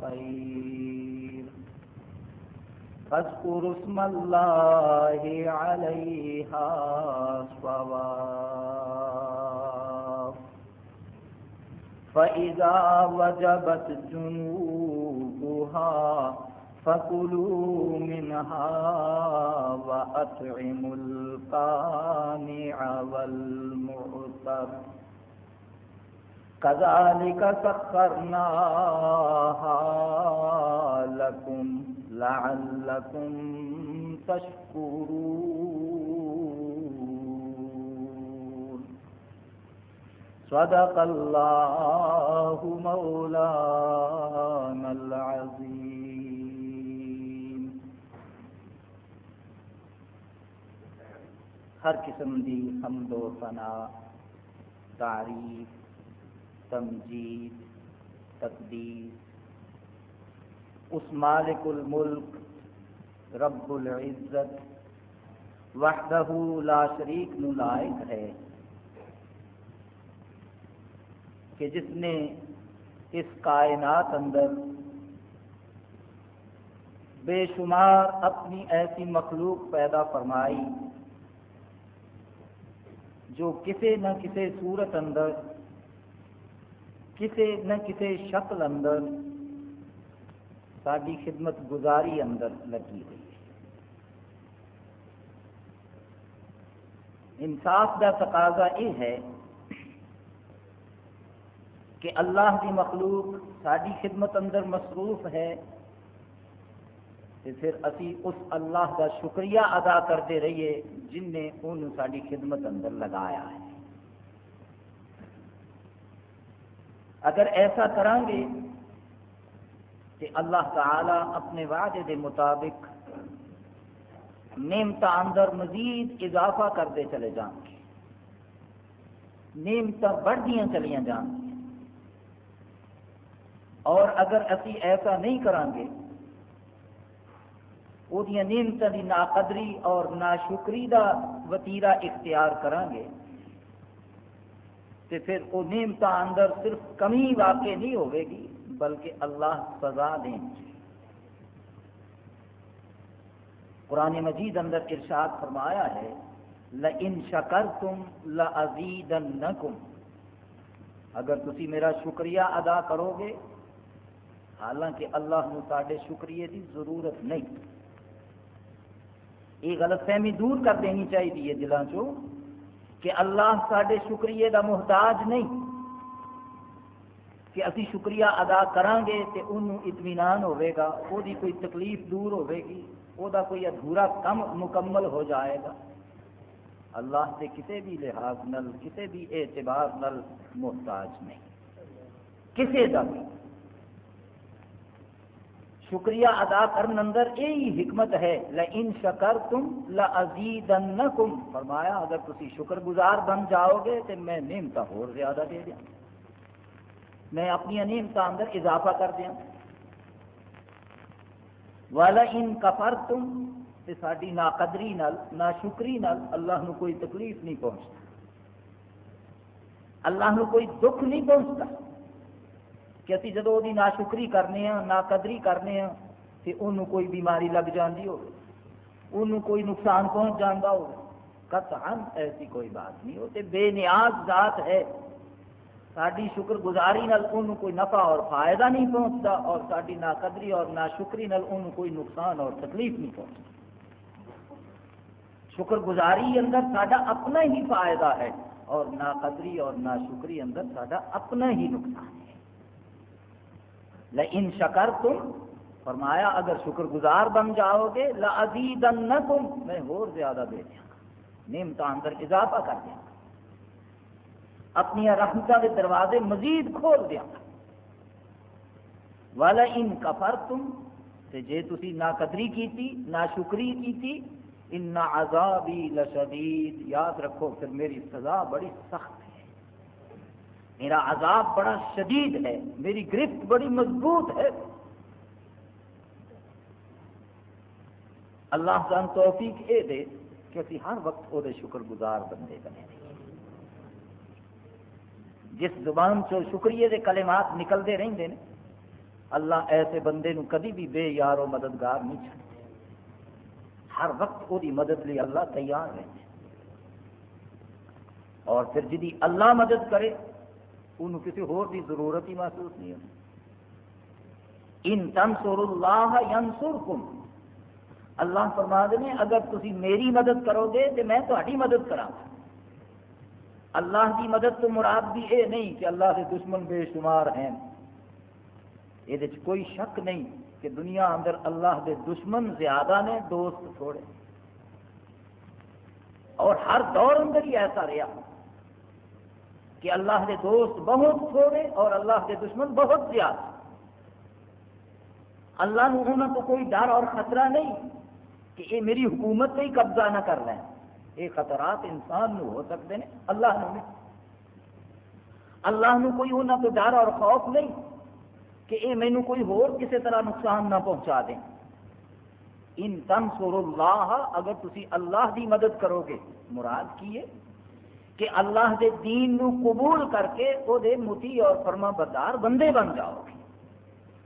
خير فاذكروا اسم الله عليها صواب فإذا وجبت جنوبها فكلوا منها وأطعموا القانع والمعتر. كذلك سخرناها لكم لعلكم تشكرون. صدق الله مولانا العظيم. ہر قسم دی حمد و ثنا تعریف تمجید، تقدیر۔ اس مالک الملک، رب العزت، وحدہ لا شریک نلائق ہے، کہ جس نے اس کائنات اندر بے شمار اپنی ایسی مخلوق پیدا فرمائی، جو کسی نہ کسی صورت اندر کسی نہ کسی شکل اندر ساری خدمت گزاری اندر لگی ہوئی ہے۔ انصاف کا تقاضا یہ ہے کہ اللہ کی مخلوق ساری خدمت اندر مصروف ہے تو پھر اسی اس اللہ کا شکریہ ادا کرتے رہیے جن نے ان ساری خدمت اندر لگایا ہے۔ اگر ایسا کریں گے کہ اللہ تعالی اپنے وعدے کے مطابق نعمت اندر مزید اضافہ کرتے چلے جان گے۔ نعمت بڑھتی چلیاں جان گی اور اگر اسی ایسا نہیں کریں گے، وہ نعمت کی ناقدری اور ناشکری کا وتیرا اختیار کریں گے۔ تو پھر وہ نعمت اندر صرف کمی واقع نہیں ہوئے گی، بلکہ اللہ سزا دیں قرآن مجید اندر ارشاد فرمایا ہے لَإِن شَكَرْتُمْ لَأَزِيدَنَّكُمْ اگر تسی میرا شکریہ ادا کرو گے، حالانکہ اللہ نو ساڈے شکریہ دی ضرورت نہیں۔ یہ غلط فہمی دور کر دینی چاہیے دلوں چو کہ اللہ ساڈے شکریہ دا محتاج نہیں، کہ اسی شکریہ ادا کریں گے تو انہوں اطمینان ہوئے گا وہ دی کوئی تکلیف دور ہوئے گی وہ دا کوئی ادھورا کم مکمل ہو جائے گا۔ اللہ سے کسی بھی لحاظ نل کسی بھی اعتبار نل محتاج نہیں کسی کا بھی شکریہ ادا کرنے اندر یہی حکمت ہے لَإِن شَكَرْتُمْ لَأَزِيدَنَّكُمْ فرمایا، اگر تسی شکر گزار بن جاؤ گے تو میں نعمت اور زیادہ دے دیا۔ میں اپنی نعمت اندر اضافہ کر دیا۔ وَلَئِن كَفَرْتُمْ تے ساری نا قدری نال نا شکری نال اللہ نو کوئی تکلیف نہیں پہنچتا۔ اللہ نو کوئی دکھ نہیں پہنچتا۔ کہ اسی جدو وہ نا شکری کرنے ہیں نا قدری کرنے ہیں تو انہوں کوئی بیماری لگ جاندی ہو انہوں کوئی نقصان پہنچ جانا ہو قطعا ایسی کوئی بات نہیں ہوتے بے نیاز ذات ہے۔ ساری شکر گزاری نال انہوں کوئی نفع اور فائدہ نہیں پہنچتا اور ساری نا قدری اور ناشکری نال انہوں کوئی نقصان اور تکلیف نہیں پہنچتا شکر گزاری اندر ساڈا اپنا ہی فائدہ ہے، اور نا قدری اور نا شکری اندر ساڈا اپنا ہی نقصان۔ ہے لئن شکر تم فرمایا، اگر شکر گزار بن جاؤ گے لَأَزِيدَنَّكُمْ میں اور زیادہ دے دیا نعمت اندر اضافہ کر دیا اپنی رحمتہ کے دروازے مزید کھول دیا والا ان کفر تم جی تھی نہ قدری کی نہ شکری کی ان عذابی لشدید۔ یاد رکھو، پھر میری سزا بڑی سخت ہے۔ میرا عذاب بڑا شدید ہے، میری گرفت بڑی مضبوط ہے۔ اللہ سان توفیق یہ دے کہ اسی ہر وقت وہ شکر گزار بندے بنے۔ جس زبان چو شکریہ دے کلمات نکلتے رہتے ہیں اللہ ایسے بندے نو کدی بھی بے یار و مددگار نہیں چڑھتے ہر وقت وہ مدد لی اللہ تیار رہتے اور پھر جی اللہ مدد کرے انہوں کسی ہور دی ضرورت ہی محسوس نہیں ہوتی۔ ان تنسر اللہ ینصرکم۔ اللہ فرما دے اگر تسی میری مدد کرو گے تو میں تاری مدد کرا اللہ کی مدد تو مراد بھی یہ نہیں کہ اللہ کے دشمن بے شمار ہیں۔ یہ کوئی شک نہیں کہ دنیا اندر اللہ کے دشمن زیادہ نے، دوست تھوڑے۔ اور ہر دور اندر ہی ایسا رہا کہ اللہ کے دوست بہت تھوڑے اور اللہ کے دشمن بہت زیادہ۔ اللہ نے انہوں تو کوئی ڈر اور خطرہ نہیں کہ یہ میری حکومت سے ہی قبضہ نہ کر لیں۔ یہ خطرات انسان نو ہو سکتے ہیں۔ اللہ نے اللہ نو کوئی انہوں تو ڈر اور خوف نہیں کہ یہ مینو کوئی ہور کسی طرح نقصان نہ پہنچا دیں۔ ان تنصر اللہ، اگر تسی اللہ دی مدد کرو گے، مراد کی ہے؟ کہ اللہ دے دین نو قبول کر کے وہ دے متی اور فرما بردار بندے بن جاؤ۔ گے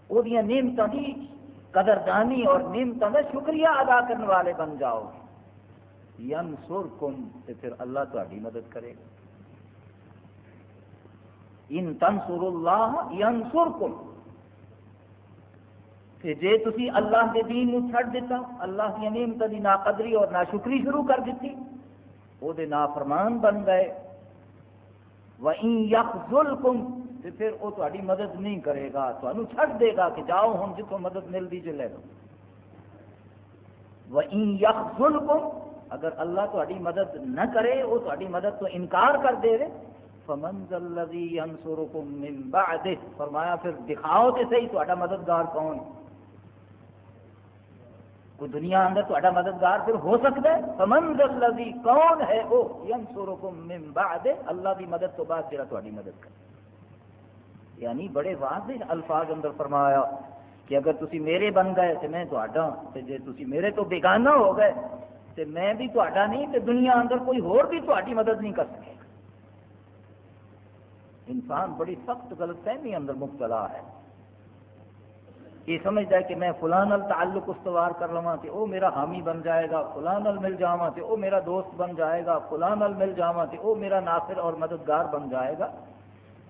وہ نعمتوں کی قدردانی اور نعمتوں کا شکریہ ادا کرنے والے بن جاؤ۔ گے یم سر کم تو پھر اللہ تاری مدد کرے گا۔ ان تنسر اللہ یم سر کم جے تسی اللہ کے دین چھڑ دیتا، اللہ کی نعمت کی ناقدری اور ناشکری شروع کر دیتی وہ نافرمان بن گئے۔ وَإِن يَخْزُلْكُمْ، تو پھر وہ تاری مدد نہیں کرے گا تمہیں چھڑ دے گا کہ جاؤ ہم جتوں مدد ملتی جو لے لو۔ وَإِن يَخْزُلْكُمْ، اگر اللہ تاری مدد نہ کرے، وہ تاری مدد تو انکار کر دے رہے فمن الذي ينصركم من بعده، فرمایا پھر دکھاؤ تے صحیح تہاڈا مددگار کون کوئی دنیا اندر تا مددگار پھر ہو سکتا ہے؟ سمند اللہ کون ہے وہ؟ یم من بعد، اللہ کی مدد تو بعد جڑا تاری مدد کرے۔ یعنی بڑے واضح الفاظ اندر فرمایا کہ اگر تسی میرے بن گئے تو میں تا ہاں، جی تسی میرے تو بیگانہ ہو گئے تو میں بھی تا نہیں تو دنیا اندر کوئی ہور بھی تاری مدد نہیں کر سکے۔ انسان بڑی سخت غلط فہمی اندر مبتلا ہے۔ یہ سمجھتا ہے کہ میں فلاں تعلق استوار کر لوا تو وہ میرا حامی بن جائے گا فلاں مل جاوا تو وہ میرا دوست بن جائے گا فلاں مل جاوا تو وہ میرا ناصر اور مددگار بن جائے گا۔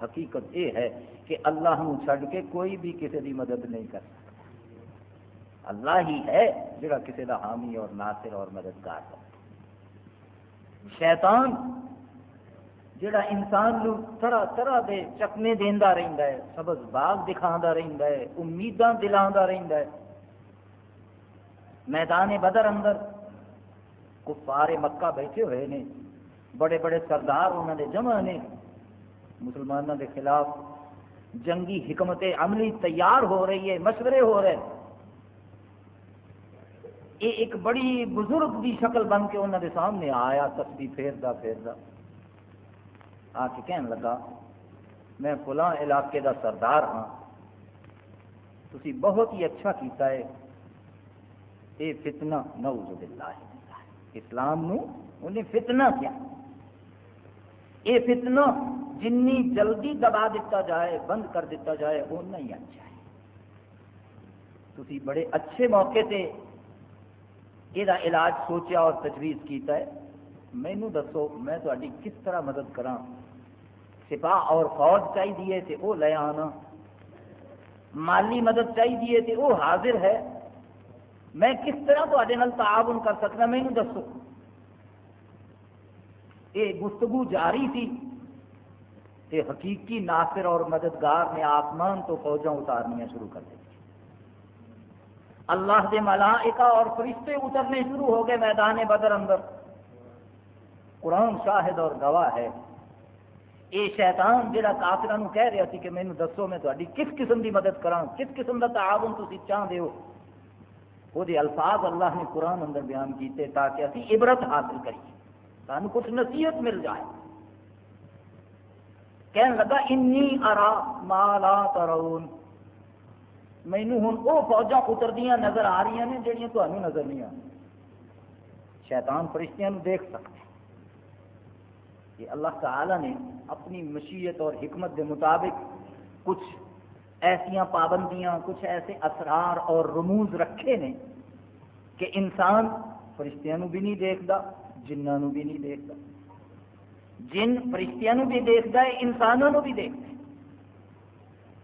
حقیقت یہ ہے کہ اللہ نو چھڈ کے کوئی بھی کسی کی مدد نہیں کر سکتا۔ اللہ ہی ہے جڑا کسی کا حامی اور ناصر اور مددگار ہے شیطان جڑا انسان نو طرح طرح دے چکمے دینا رہتا ہے، سبز باغ دکھا رہتا ہے، امیداں دلا رہتا ہے۔ میدان بدر اندر کفار مکہ بیٹھے ہوئے نے، بڑے بڑے سردار انہوں نے جمع نے۔ مسلمانوں کے خلاف جنگی حکمت عملی تیار ہو رہی ہے، مشورے ہو رہے یہ ایک بڑی بزرگ کی شکل بن کے انہوں نے سامنے آیا تصویر پھیردا پھیردا۔ آ کے کہنے لگا، میں فلاں علاقے دا سردار ہاں۔ تھی بہت ہی اچھا کیتا ہے۔ یہ فتنہ، نعوذ باللہ اسلام نو انہیں فتنہ کیا۔ یہ فتنہ، جنی جلدی دبا دیتا جائے، بند کر دیتا جائے، وہ نہیں اچھا ہے۔ تھی بڑے اچھے موقع سے یہ علاج سوچا اور تجویز کیتا ہے۔ مینو دسو، میں تاری کس طرح مدد کرا سپاہ اور فوج چاہیے تو وہ لے آنا مالی مدد چاہیے تو وہ حاضر ہے۔ میں کس طرح تے تعاون کر سکتا مینو دسو۔ یہ گفتگو جاری تھی۔ کہ حقیقی ناصر اور مددگار نے آسمان تو فوجاں اتارنیاں شروع کر دی۔ اللہ کے ملائکہ اور فرشتے اترنے شروع ہو گئے میدان بدر اندر۔ قرآن شاہد اور گواہ ہے۔ یہ شیطان جہاں کافران کہہ رہا سی کہ مینو دسو میں تاری کس قسم کی مدد کرا کس قسم کا تعاون تھی چاہتے ہو؟ وہ الفاظ اللہ نے قرآن اندر بیان کیتے تاکہ اسی عبرت حاصل کریے۔ سانو کچھ نصیحت مل جائے۔ کہنے لگا، انی ارا مالا ترون مینو ہوں وہ فوجاں اتردیاں نظر آ رہی ہیں جہاں تمہیں نظر نہیں آ شیطان فرشتیاں دیکھ سکتے کہ اللہ تعالی نے اپنی مشیت اور حکمت کے مطابق کچھ ایسا پابندیاں، کچھ ایسے اسرار اور رموز رکھے نے کہ انسان فرشتیاں بھی نہیں دیکھتا جنہوں بھی نہیں دیکھتا۔ جن فرشتیاں بھی دیکھتا ہے انسانوں بھی دیکھتا ہے۔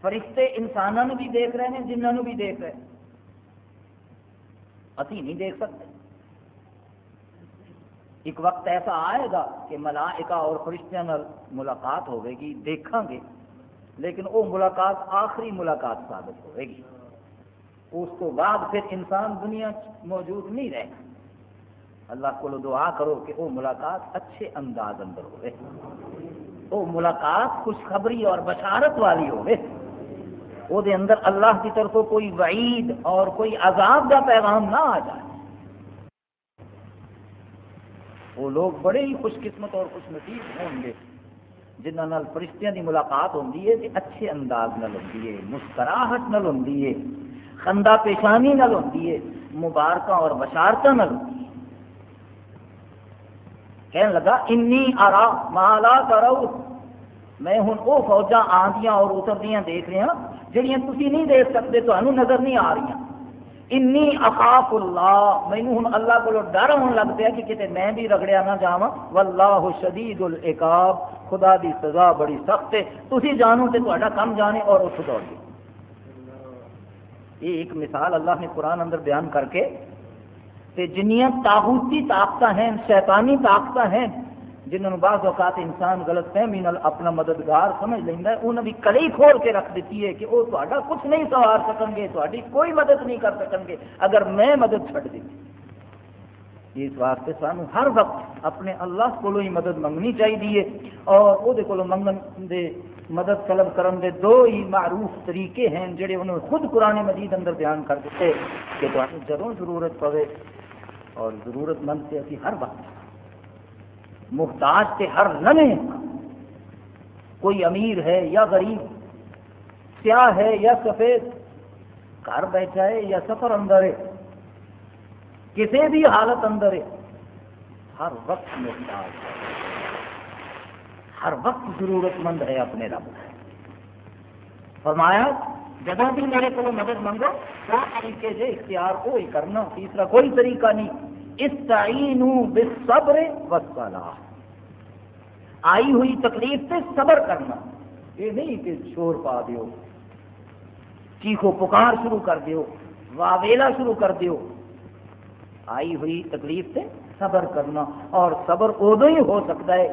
فرشتے انسانوں بھی دیکھ رہے ہیں جنہوں بھی دیکھ رہے ہیں۔ ابھی نہیں دیکھ سکتے۔ ایک وقت ایسا آئے گا کہ ملائکہ اور فرشتیاں ملاقات ہوئے گی دیکھیں گے۔ لیکن وہ ملاقات آخری ملاقات ثابت ہوئے گی۔ اس کو بعد پھر انسان دنیا موجود نہیں رہے گا۔ اللہ کو دعا کرو کہ وہ ملاقات اچھے انداز اندر ہوئے۔ وہ ملاقات خوشخبری اور بشارت والی ہوئے۔ وہ دے اندر اللہ کی طرف کوئی وعید اور کوئی عذاب کا پیغام نہ آ جائے۔ وہ لوگ بڑے ہی خوش قسمت اور خوش نصیب ہوں گے۔ جنہوں فرشتیاں دی ملاقات ہوتی ہے اچھے انداز نل ہوتی ہے، مسکراہٹ نل ہوتی ہے، خندہ پیشانی نل ہوتی ہے مبارکہ اور بشارت نل کہنے لگا انی آرا مالا کرو میں ہوں وہ فوجاں آدیاں اور اتردیاں دیکھ رہا جہاں تھی نہیں دیکھ سکتے تو نظر نہیں آ رہی ہاں۔ انی اخاف اللہ. مینو ہوں اللہ کو ڈر ہونے لگ پیا کہ کتنے میں بھی رگڑیا نہ جا واللہ شدید العقاب. خدا دی سزا بڑی سخت ہے. تھی جانو تو تا کم جانے اور اٹھ دوڑ گئے. یہ ایک مثال اللہ نے قرآن اندر بیان کر کے جنیاں تاغوتی طاقت ہیں، شیطانی طاقت ہیں جنہوں بعض اوقات انسان غلط فہمی اپنا مددگار سمجھ لینا ہے، انہوں نے کڑی کھول کے رکھ دیتی ہے کہ وہ تا کچھ نہیں سوار سکن گے تاری کوئی مدد نہیں کر سکن گے، اگر میں مدد چھٹ دی۔ اس واسطے سانو ہر وقت اپنے اللہ کو ہی مدد منگنی چاہیے اور وہ منگن دے مدد طلب کرن دے دو ہی معروف طریقے ہیں جڑے انہوں نے خود قرآن مجید اندر بیان کر دیتے کہ تمہیں جدوں ضرورت پوے اور ضرورت مند سے اسی ہر وقت محتاج کے ہر لمحے کوئی امیر ہے یا غریب، سیاہ ہے یا سفید، گھر بیٹھا ہے یا سفر اندر ہے کسی بھی حالت اندر ہے، ہر وقت محتاج ہے۔ ہر وقت ضرورت مند ہے اپنے رب فرمایا جب بھی میرے کو مدد منگو دو طریقے سے اختیار کوئی کرنا، تیسرا کوئی طریقہ نہیں۔ استعینوا بالصبر والصلاح آئی ہوئی تکلیف سے صبر کرنا۔ یہ نہیں کہ شور پا دیو۔ چیخو پکار شروع کر دیو۔ واویلا شروع کر دیو۔ آئی ہوئی تکلیف سے صبر کرنا۔ اور صبر ادو ہی ہو سکتا ہے۔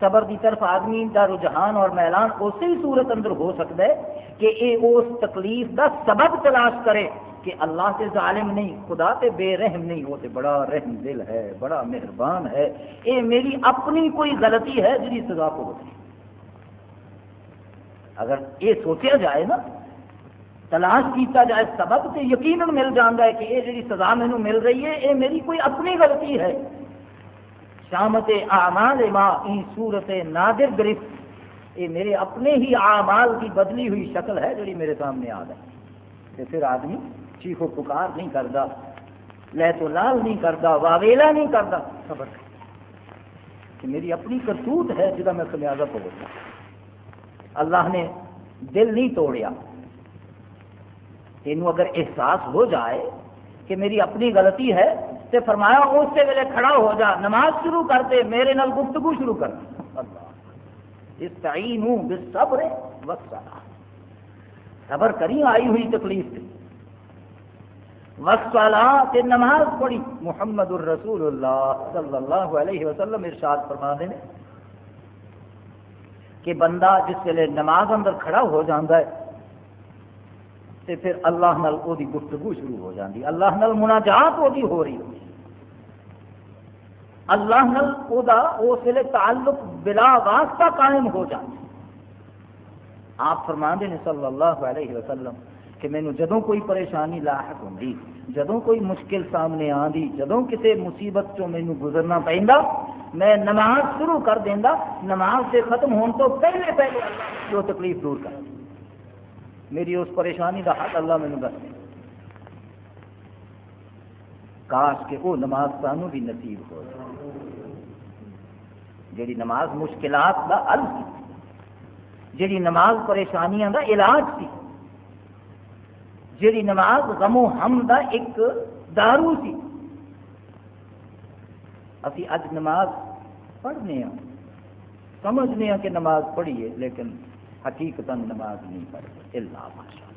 صبر کی طرف آدمی کا رجحان اور میلان اسی صورت اندر ہو سکتا ہے کہ یہ اس تکلیف کا سبب تلاش کرے۔ کہ اللہ سے ظالم نہیں، خدا سے بے رحم نہیں ہوتے بڑا رحم دل ہے، بڑا مہربان ہے۔ یہ میری اپنی کوئی غلطی ہے جی سزا کو ہوتی اگر یہ سوچا جائے نا، تلاش کیتا جائے سبب سے یقیناً مل جانا ہے کہ یہ جی سزا مینو مل رہی ہے یہ میری کوئی اپنی غلطی ہے۔ شامت آمال ماں صورت نادر گرفت۔ یہ میرے اپنے ہی اعمال کی بدلی ہوئی شکل ہے جی میرے سامنے آ گئی۔ پھر آدمی چیخو پکار نہیں کرتا لے تو لال نہیں کرتا واویلا نہیں کرتا خبر کہ میری اپنی کرتوت ہے جہاں میں خمیازہ پہنچا اللہ نے دل نہیں توڑیا۔ تینوں اگر احساس ہو جائے کہ میری اپنی غلطی ہے تو فرمایا اس سے ویلے کھڑا ہو جا، نماز شروع کر دے، میرے نال گفتگو شروع کر۔ دے صبر وقت صبر کری آئی ہوئی تکلیف تھی وسلات نماز پڑھی۔ محمد الرسول اللہ صلی اللہ علیہ وسلم ارشاد فرما دے کہ بندہ جس ویلے نماز اندر کھڑا ہو جاتا ہے تو پھر اللہ نال او دی گفتگو شروع ہو جاتی اللہ نال مناجات وہ ہو رہی ہوتی اللہ نال او دا اس ویلے تعلق بلا واسطہ قائم ہو جاتا آپ فرما دے صلی اللہ علیہ وسلم کہ مینو جدوں کوئی پریشانی لاحق ہوتی جدوں کوئی مشکل سامنے آدھی جدوں کسی مصیبت چو مینو گزرنا پہنتا میں نماز شروع کر دینا نماز سے ختم ہونے تو پہلے پہلے جو تکلیف دور کر میری اس پریشانی کا حق اللہ مینو دس کاش کہ وہ نماز سانو بھی نصیب ہو جیڑی نماز مشکلات کا حل سی جیڑی نماز پریشانیاں کا علاج سی جیڑی نماز غم و ہم دا ایک دارو سی۔ اسی اج نماز پڑھنے ہیں سمجھنے ہیں کہ نماز پڑھیے، لیکن حقیقت نماز نہیں پڑھتے۔ اللہ ماشاء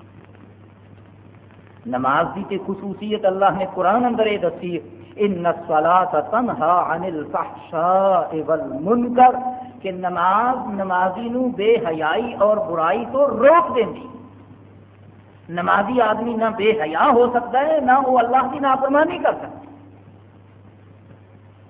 نماز دی تے خصوصیت اللہ نے قرآن اندر یہ دسی ان الصلاۃ تنہا عن الفحشاء والمنکر، کہ نماز نمازی نو بے حیائی اور برائی تو روک دیندی نمازی آدمی نہ بے حیا ہو سکتا ہے، نہ وہ اللہ کی نافرمانی کر سکتا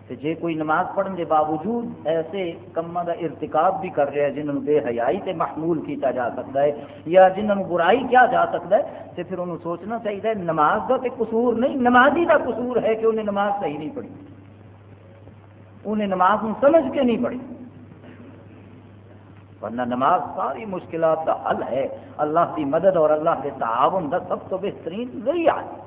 تے جے کوئی نماز پڑھنے کے باوجود ایسے کما کا ارتکاب بھی کر رہا ہے جنہوں بے حیائی تے محمول کیتا جا سکتا ہے، یا جنہوں برائی کیا جا سکتا ہے، تے پھر انہوں سوچنا چاہیے نماز کا تے قصور نہیں، نمازی کا قصور ہے کہ انہیں نماز صحیح نہیں پڑھی۔ انہیں نماز سمجھ کے نہیں پڑھی۔ ورنہ نماز ساری مشکلات کا حل ہے۔ اللہ کی مدد اور اللہ کے تعاون کا سب تو بہترین ذریعہ ہے۔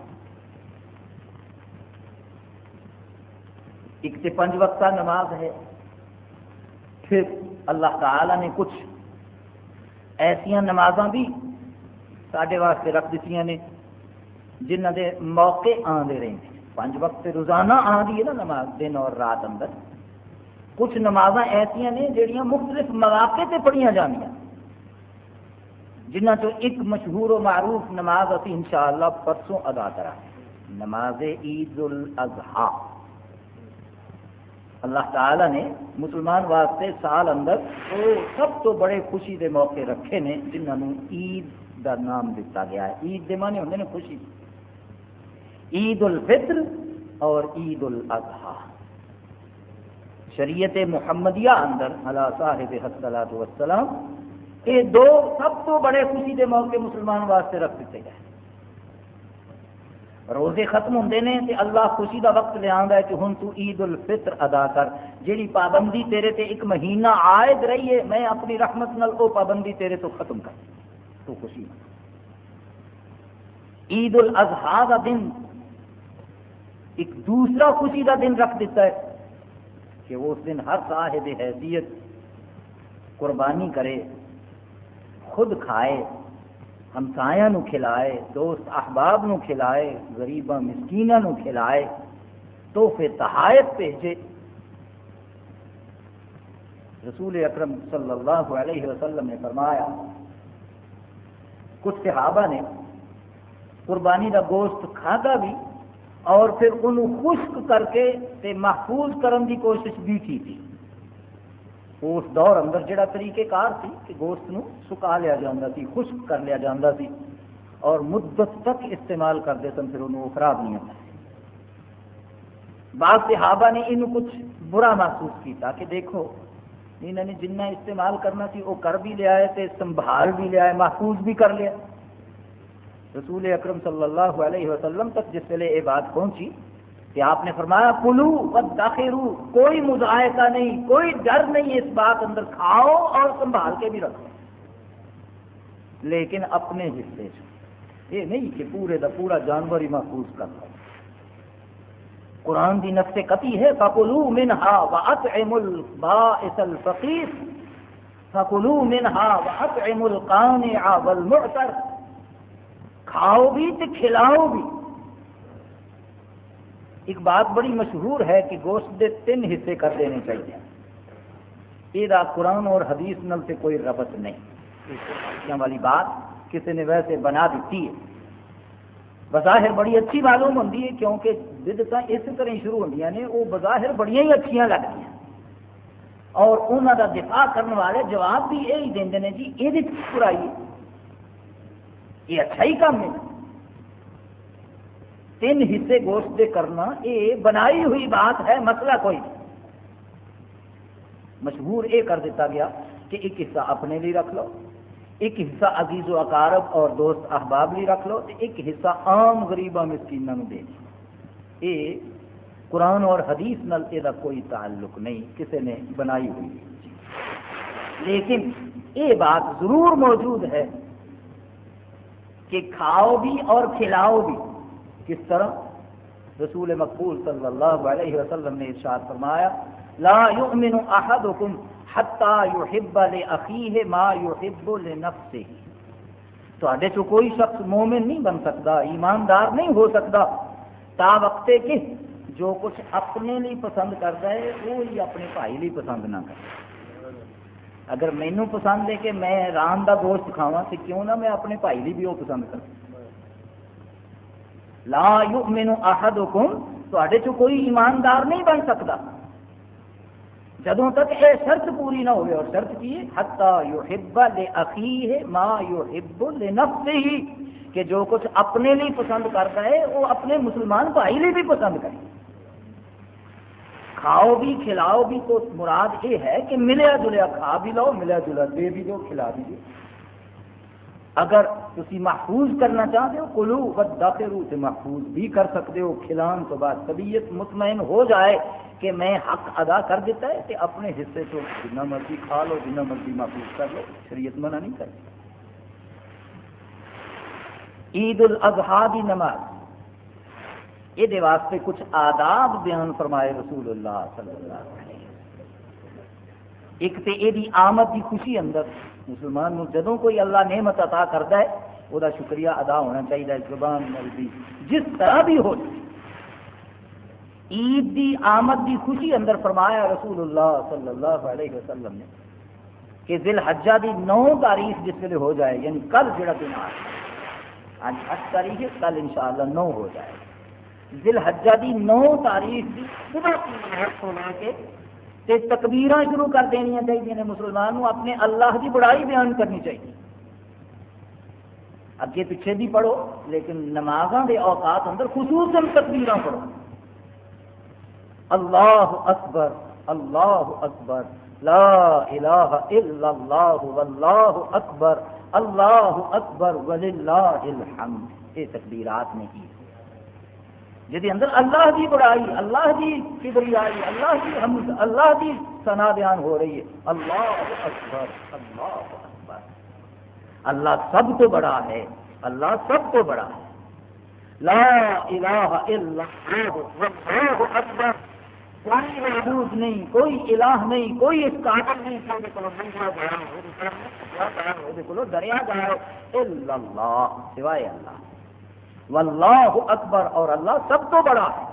ایک تو پنج وقت نماز ہے۔ پھر اللہ تعالی نے کچھ ایسا نماز بھی سارے واسطے رکھ دیتی نے جنہ دے موقع آتے رہتے ہیں پنج وقت روزانہ آدھی ہے نا نماز، دن اور رات اندر۔ کچھ نماز ایسا نے جہاں مختلف مواقع سے پڑھیا جانیا جنہ چو ایک مشہور و معروف نماز ابھی ان شاء اللہ پرسوں ادا کرا نماز عید الاضحیٰ۔ اللہ تعالی نے مسلمان واسطے سال اندر وہ سب تو بڑے خوشی دے موقع رکھے نے جنہوں عید دا نام دیتا گیا ہے۔ عید دے مانے ہوتے ہیں خوشی۔ عید الفطر اور عید الاضحیٰ۔ شریعت محمدیہ اندر اللہ صاحب حسلات وسلام یہ دو سب تو بڑے خوشی دے موقع مسلمان واسطے رکھ دیتے گئے۔ روزے ختم ہوتے ہیں تو اللہ خوشی کا وقت لیا ہے کہ ہوں تو عید الفطر ادا کر، جیڑی پابندی تیرے تے ایک مہینہ عائد رہی ہے، میں اپنی رحمت نال وہ پابندی تیرے تو ختم کر، تو خوشی۔ عید الاضحیٰ کا دن ایک دوسرا خوشی کا دن رکھ دیتا ہے۔ کہ وہ اس دن ہر صاحب حیثیت قربانی کرے، خود کھائے ہمسایا نو کھلائے، دوست احباب نو کھلائے، غریباں مسکینہ نو کھلائے، تحفے تحائف بھیجے۔ رسول اکرم صلی اللہ علیہ وسلم نے فرمایا، کچھ صحابہ نے قربانی کا گوشت کھادا بھی اور پھر انہوں خشک کر کے تے محفوظ کرن دی کوشش بھی کی تھی۔ اس دور اندر جڑا طریقہ کار سی کہ گوشت نو سکا لیا جاتا سی، خشک کر لیا جاتا سی اور مدت تک استعمال کرتے سن، پھر انہوں خراب نہیں ہوتا۔ بعض صحابہ نے انہوں کچھ برا محسوس کیتا کہ دیکھو، انہوں نے جنہ استعمال کرنا سی، وہ کر بھی لیا ہے تے سنبھال بھی لیا ہے، محفوظ بھی کر لیا۔ رسول اکرم صلی اللہ علیہ وسلم تک جس ویلے یہ بات پہنچی کہ آپ نے فرمایا، کلو داخرو کوئی مذائقہ نہیں، کوئی ڈر نہیں اس بات اندر، کھاؤ اور سنبھال کے بھی رکھو۔ لیکن اپنے حصے سے۔ یہ نہیں کہ پورے دا پورا جانور ہی محفوظ کر لو۔ قرآن کی نفس کتی ہے فکلو منہا واطعم البائس الفقیر فکلو منہا واطعم القانع والمعتر۔ کھاؤ بھی تو کھلاؤ بھی۔ ایک بات بڑی مشہور ہے کہ گوشت دے تین حصے کر دینے چاہیے۔ یہ قرآن اور حدیث نل سے کوئی ربط نہیں۔ والی بات کسی نے ویسے بنا دیتی ہے۔ بظاہر بڑی اچھی معلوم ہوتی ہے کیونکہ بدت اس طرح شروع ہوتی ہیں وہ بظاہر بڑی ہی اچھیاں لگتی ہیں اور انہوں کا دفاع کرنے والے جواب بھی یہی دیں جی یہ برائی یہ اچھا ہی کام ہے۔ تین حصے گوشت دے کرنا یہ بنائی ہوئی بات ہے، مسئلہ کوئی۔ مشہور یہ کر دیتا گیا کہ ایک حصہ اپنے لیے رکھ لو، ایک حصہ عزیز و اقارب اور دوست احباب لیے رکھ لو ایک حصہ عام غریبا مسکینوں دے۔ دو یہ قرآن اور حدیث نل یہ کوئی تعلق نہیں کسی نے بنائی ہوئی۔ لیکن یہ بات ضرور موجود ہے۔ کہ کھاؤ بھی اور کھلاؤ بھی۔ کس طرح؟ رسول مقبول صلی اللہ علیہ وسلم نے ارشاد فرمایا، لا يؤمن احدكم حتى يحب لاخيه ما يحب لنفسه تے چو کوئی شخص مومن نہیں بن سکتا، ایماندار نہیں ہو سکتا۔ تا وقتے کہ جو کچھ اپنے لیے پسند کرتا ہے وہی اپنے بھائی لیے پسند نہ کرے۔ اگر مینو پسند ہے کہ میں ران کا گوشت کھاوا تو کیوں نہ میں اپنے بھائی لیے بھی وہ پسند کروں لا یؤمن احدکم تے چو کوئی ایماندار نہیں بن سکتا جدوں تک یہ شرط پوری نہ ہوئے اور شرط کی حتی یحب لأخیہ ما یحب لنفسہ، کہ جو کچھ اپنے لیے پسند کرتا ہے، وہ اپنے مسلمان بھائی لیے بھی پسند کرے۔ کھاؤ بھی، کھلاؤ بھی تو مراد یہ ہے کہ ملیا جلیا کھا بھی لو، ملیا جلیا دے بھی دو، کھلا بھی دو۔ اگر تھی محفوظ کرنا چاہتے ہو کلو و داخلو سے محفوظ بھی کر سکتے ہو۔ کھلان تو بعد طبیعت مطمئن ہو جائے کہ میں حق ادا کر دیتا ہے کہ اپنے حصے تو جنا مرضی کھا لو جنا مرضی محفوظ کر لو۔ شریعت منع نہیں کرتی۔ عید الاضحیٰ کی نماز۔ یہ واسطے کچھ آداب بیان فرمائے رسول اللہ صلی اللہ علیہ وسلم۔ ایک تو یہ آمد کی خوشی اندر مسلمان نو جدوں کوئی اللہ نعمت عطا کرتا ہے وہ شکریہ ادا ہونا چاہیے زبان مرضی جس طرح بھی ہو، عید دی آمد دی خوشی اندر فرمایا رسول اللہ صلی اللہ علیہ وسلم نے کہ ذل حجہ دی نو تاریخ جس ویلے ہو جائے یعنی کل جڑا دن آ آج اٹھ تاریخ ہے، کل انشاءاللہ نو ہو جائے۔ ذل دی نو تاریخ دی صبح کے تے تکبیر شروع کر دنیا چاہیے مسلمان اپنے اللہ کی بڑائی بیان کرنی چاہیے اگے پیچھے بھی پڑھو، لیکن نمازوں کے اوقات اندر خصوصاً تکبیر پڑھو۔ اللہ اکبر اللہ اکبر، لا الہ الا اللہ واللہ اکبر، اللہ اکبر وللہ الحمد۔ یہ تکبیرات نے کی۔ جی اندر اللہ کی بڑائی، اللہ کی کبریائی اللہ کی حمد اللہ کی سنا بیان ہو رہی ہے۔ اللہ اکبر اللہ اکبر۔ اللہ سب تو بڑا ہے، اللہ سب تو بڑا ہے۔ لا الہ الا اللہ اکبر۔ کوئی معبود نہیں، کوئی الہ نہیں، کوئی اس قابل نہیں دریا جائے الا اللہ، سوائے اللہ۔ واللہ اکبر اور اللہ سب تو بڑا ہے۔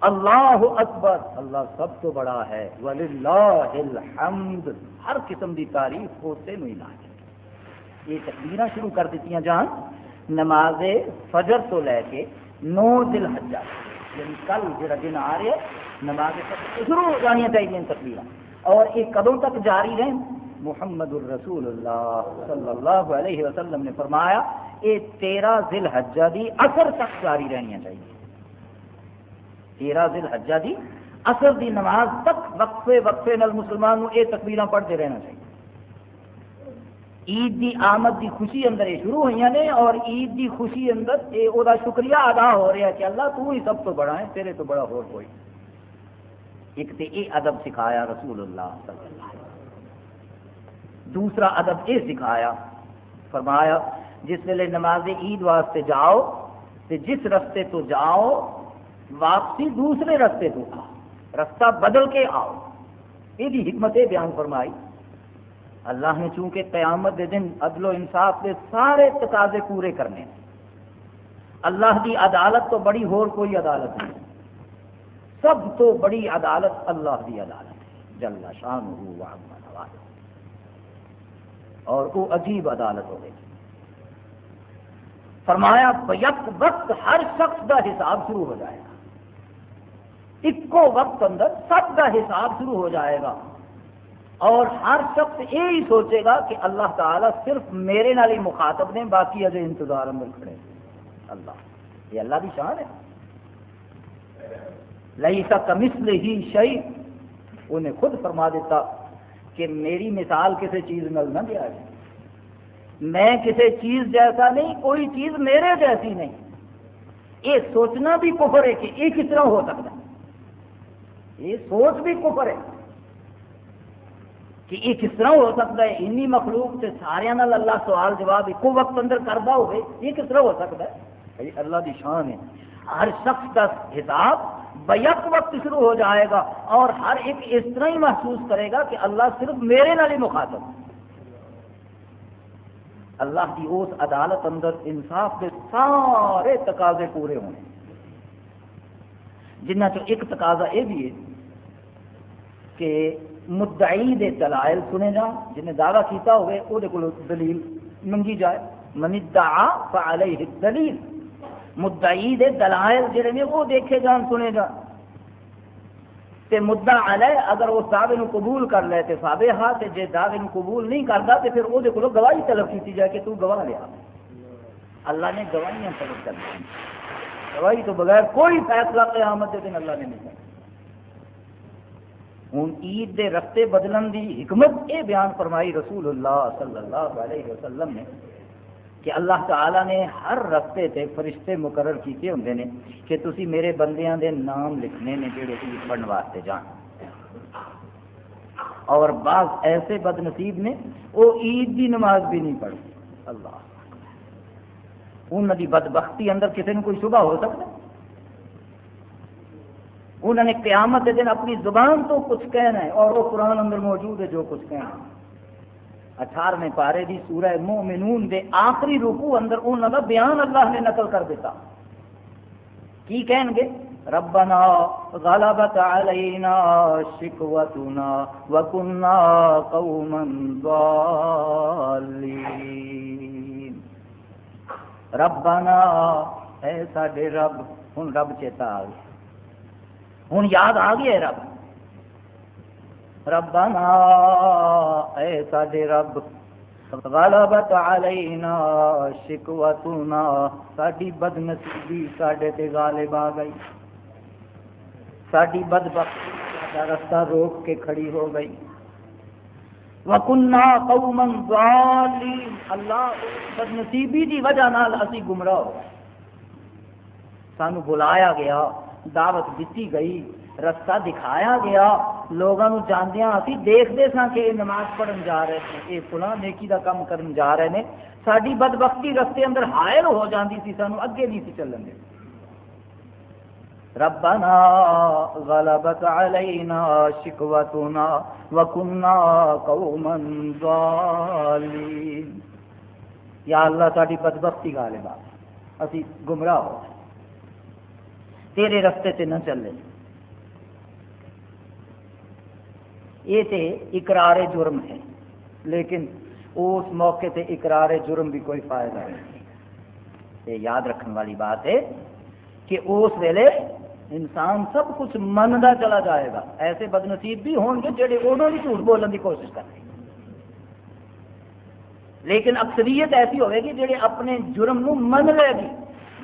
اللہ اکبر، اللہ سب تو بڑا ہے۔ وللہ الحمد، ہر قسم کی تعریف ہوتے نہیں لا یہ تقبیر شروع کر دیتی جان، نماز فجر تو لے کے نو دل حجا یعنی کل جڑا دن آ رہے، نماز شروع ہو جانیا چاہیے تقبیر اور یہ کدوں تک جاری رہیں؟ محمد الرسول اللہ صلی اللہ علیہ وسلم نے فرمایا یہ تیرہ ذل حجہ دی اثر تک جاری رہنی چاہیے۔ تیرہ ذل حجہ دی اثر دی نماز تک وقفے وقفے نل مسلمان نو یہ تکبیر پڑھتے رہنا چاہیے۔ عید دی آمد دی خوشی اندر یہ شروع ہوئی نے اور عید دی خوشی اندر یہ وہ شکریہ ادا ہو رہا ہے کہ اللہ تو ہی سب تو بڑا ہے، تیرے تو بڑا ہو کوئی۔ ایک تو یہ ادب سکھایا رسول اللہ صلی اللہ علیہ وسلم۔ دوسرا ادب یہ سکھایا، فرمایا، جس ویلے نماز عید واسطے جاؤ تو جس رستے تو جاؤ، واپسی دوسرے رستے تو آؤ، رستہ بدل کے آؤ۔ یہ حکمت بیان فرمائی۔ اللہ نے چونکہ قیامت دے دن عدل و انصاف کے سارے تقاضے پورے کرنے اللہ کی عدالت تو بڑی ہور کوئی عدالت نہیں۔ سب تو بڑی عدالت اللہ کی عدالت ہے، جل شان ہو اور وہ عجیب عدالت ہوگی فرمایا بیک وقت ہر شخص کا حساب شروع ہو جائے گا۔ ایکو وقت اندر سب کا حساب شروع ہو جائے گا۔ اور ہر شخص یہی سوچے گا کہ اللہ تعالیٰ صرف میرے نال ہی مخاطب نے، باقی اجے انتظار اندر کھڑے اللہ، یہ اللہ کی شان ہے۔ لئی سا کمسل ہی شہی انہیں خود فرما دیتا۔ کہ میری مثال کسی چیز نل نہ دیا جائے۔ میں کسی چیز جیسا نہیں، کوئی چیز میرے جیسی نہیں۔ یہ سوچنا بھی کفر ہے کہ یہ کس طرح ہو سکتا ہے۔ یہ سوچ بھی کفر ہے کہ یہ کس طرح ہو سکتا ہے۔ انی مخلوق سے سارے اللہ سوال جواب ایک وقت اندر کرتا ہوئے، یہ کس طرح ہو سکتا ہے؟ اللہ کی شان ہے۔ ہر شخص کا حساب بیک وقت شروع ہو جائے گا اور ہر ایک اس طرح ہی محسوس کرے گا کہ اللہ صرف میرے نال ہی مخاطب اللہ کی اس عدالت اندر انصاف کے سارے تقاضے پورے ہونے جنہ چ ایک تقاضا یہ بھی ہے کہ مدعی دے دلائل سنے جان جنہیں دعویٰ کیتا ہوئے وہ دلیل منگی جائے۔ من ادعا فعلیہ دلیل مدعی دے دلائل جڑے نے وہ دیکھے جان، سنے جان۔ تے مدعا علیہ اگر اس دعوے نو قبول کر لے تے فابے ہاں تے جے دعوے نو قبول نہیں کرتا تے پھر وہ کو گواہی طلب کیتی جائے کہ تو گواہ لیا۔ اللہ نے گواہیاں طلب کر دی گواہی تو بغیر کوئی فیصلہ قیامت دے دن اللہ نے نہیں کیا۔ ہوں عید دے رستے بدلن دی حکمت یہ بیان فرمائی رسول اللہ صلی اللہ علیہ وسلم نے۔ کہ اللہ تعالی نے ہر رستے تے فرشتے مقرر کیتے ہوں نے کہ تسی میرے بندیاں دے نام لکھنے نے جڑے عید پڑھنے واسطے جان۔ اور بعض ایسے بد نصیب نے وہ عید کی نماز بھی نہیں پڑھتے اللہ۔ انہوں کی بدبختی اندر کسی نے کوئی شبہ ہو سکتا؟ انہوں نے قیامت دن اپنی زبان تو کچھ کہنا ہے اور وہ قرآن اندر موجود ہے جو کچھ کہنا ہے۔ اٹھارہویں پارے دی سورہ مومنون دے آخری رکو اندر انہوں کا بیان اللہ نے نقل کر دیتا۔ کی کہیں گے؟ ربنا غلبت علینا شکوتنا وکنا قوما ضالین۔ ربنا اے ساڈے رب، ہن رب چیتا آ گیا۔ ہوں یاد آ گیا رب۔ ربنا، اے ساڈے رب، غلبت علینا، شکوتنا، ساڈی بد نصیبی ساڈے تے غالب آ گئی۔ ساڈی بد بختی ساڈا رستہ روک کے کھڑی ہو گئی۔ وکنا قوما ضالین اللہ بد نصیبی دی وجہ نال اسی گمراہ ہو سانو بلایا گیا، دعوت دیتی گئی، رستہ دکھایا گیا لوگوں جاندیا ابھی دیکھتے سا کہ یہ نماز پڑھن جا رہے ہیں، یہ فلاں نیکی کا کام کرن جا رہے ہیں۔ ساری بدبختی رستے اندر حائل ہو جاتی تھی سانو اگے نہیں سی چلن دے۔ ربنا غلبت علینا شکوتنا وکنا قوما ضالین۔ یا اللہ ساری بدبختی غالبا، اسی گمراہ ہو۔ تیرے رستے سے نہ چلے۔ یہ تے اقرار جرم ہے لیکن اس موقع تے اقرار جرم بھی کوئی فائدہ نہیں۔ یہ یاد رکھنے والی بات ہے کہ اس ویلے انسان سب کچھ منتا چلا جائے گا۔ ایسے بد نصیب بھی ہون گے جڑے انہوں بھی جھوٹ بولنے کی کوشش کریں لیکن اکثریت ایسی ہوئے گی جڑے اپنے جرم نو من لے گی،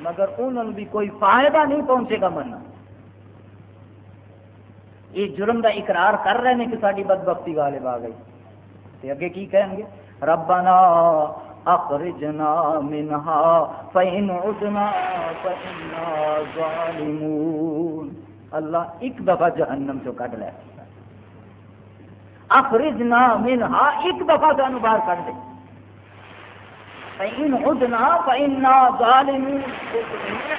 مگر انہوں بھی کوئی فائدہ نہیں پہنچے گا من یہ جرم کا اقرار کر رہے ہیں کہ ساری بد بختی غالب آ گئی۔ تے اگے کی کہیں گے؟ ربنا اخرجنا منها فإن عدنا فإنا ظالمون۔ اللہ ایک دفعہ جہنم چو کٹ لے۔ اخرجنا منها ایک دفعہ سانو باہر کٹ دے۔ فَإِنْ عُدْنَا فَإِنَّا ظَالِمُونَ۔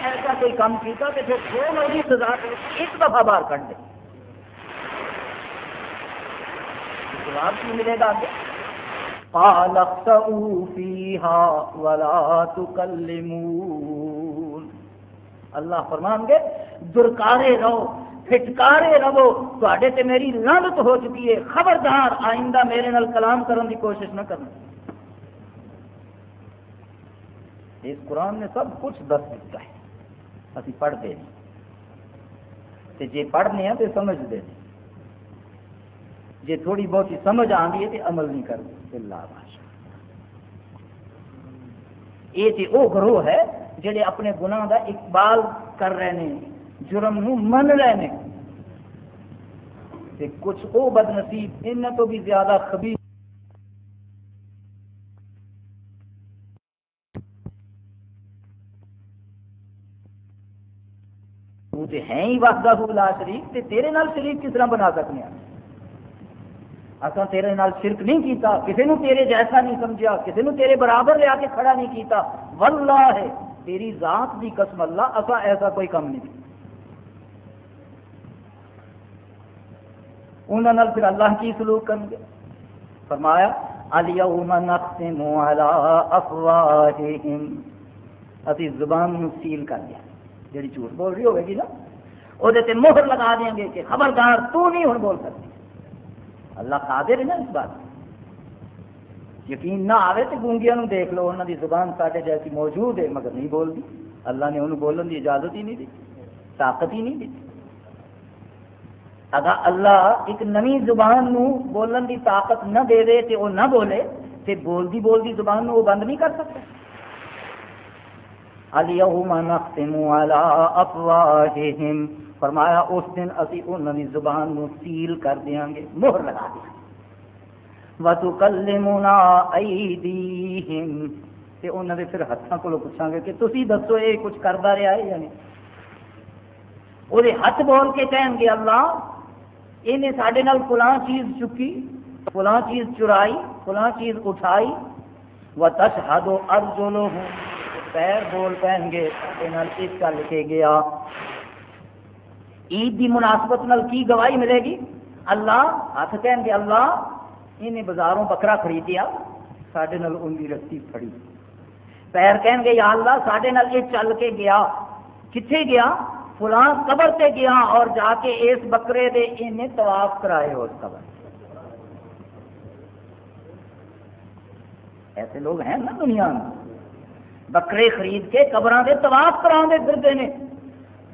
ایسا کوئی کام کیتا کہ پھر دو لوگی سزا ایک دفعہ باہر کٹ دے۔ جواب کی ملے گا آگے؟ قال اخسئوا فيها ولا تكلمون۔ اللہ فرمان گے، درکارے رہو، پھٹکارے رہو تے تے میری لعنت ہو چکی ہے، خبردار آئندہ میرے نال کلام کرنے کی کوشش نہ کرنا۔ اس قرآن نے سب کچھ دس دیتا ہے۔ ابھی پڑھتے ہیں جی پڑھنے ہیں تو سمجھتے ہیں جی تھوڑی بہت سمجھ آتی ہے تو عمل نہیں کرتے۔ اللہ بادشاہ یہ تو وہ گروہ ہے جڑے اپنے گناہ کا اقبال کر رہے ہیں جرم نو من رہے ہیں کچھ وہ بد نصیب ان تو بھی زیادہ خبی ہے ہی وقت لا شریف تیرے نال شریف کس طرح بنا سکتے ہیں؟ اصا تیرے نال شرک نہیں کیتا کسی نے تیرے جیسا نہیں سمجھا کسی نے تیرے برابر لیا کے کھڑا نہیں کیتا۔ واللہ ہے تیری ذات دی قسم اللہ اصا ایسا کوئی کم نہیں۔ انہوں نے پھر اللہ کی سلوک کریں گے۔ فرمایا، اليوم نختم على افواههم اسی زبان نو سیل کر دیا۔ جی جھوٹ بول رہی ہوئے گی نا وہ مہر لگا دیں گے کہ خبردار تو نہیں ہوں بول سکتی۔ اللہ قادر ہے نا اس بات یقین نہ آئے تو گونگیا دیکھ لو انہوں کی زبان سارے جیسی موجود ہے، مگر نہیں بولتی اللہ نے انہوں بولنے کی اجازت ہی نہیں دی، طاقت ہی نہیں دی۔ اگر اللہ ایک نئی زبان نو بولن دی طاقت نہ دے دے تے وہ نہ بولے، تے بولدی بولدی زبان نو وہ بند نہیں کر سکتا۔ اليوم نختم على افواههم فرمایا، اس دن اسی انہوں نے زبان نو سیل کر دیاں گے، مہر لگا دیا وَتُكَلِّمُنَا أَيْدِيهِمْ۔ تے انہوں نے پھر ہاتھوں کو پوچھاں گے کہ تسی دسو یہ کچھ کرتا رہا ہے یا نہیں؟ وہ ہاتھ بول کے کہیں گے، اللہ یہ سارے نال فلاں چیز چکی، فلاں چیز چرائی، فلاں چیز اٹھائی۔ و تش ہدو ارجلو ہوں پیر بول پہن گے اس چل کے گیا۔ عید کی مناسبت نال کی گواہی ملے گی؟ اللہ، ہاتھ کہیں گے اللہ، انہیں بازاروں بکرا خریدیا سڈے نال ان کی رسی پھڑی۔ پیر کہیں گے، یا اللہ سڈے نال یہ چل کے گیا کتنے گیا؟ فلاں قبر سے گیا اور جا کے اس بکرے دے انہیں طواف کرائے اس قبر۔ ایسے لوگ ہیں نا دنیا میں، بکرے خرید کے قبر دے طواف کرا دے پھرتے ہیں